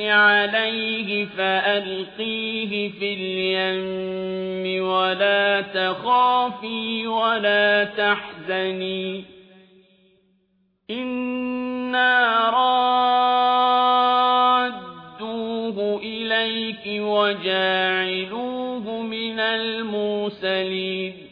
عليه فألقيه في اليم ولا تخافي ولا تحزني. إنا رادوه إليك وجاعلوه من المرسلين.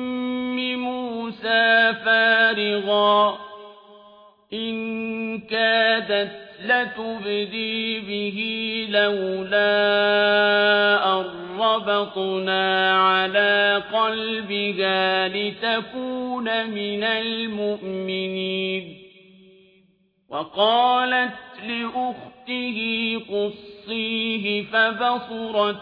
فارغا. إن كادت لتبدي به لولا أربطنا على قلبها لتكون من المؤمنين. وقالت لأخته قصيه فبصرت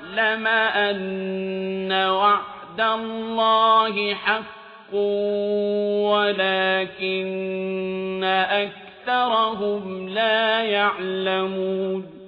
أن وعد الله حق ولكن أكثر أكثرهم لا يعلمون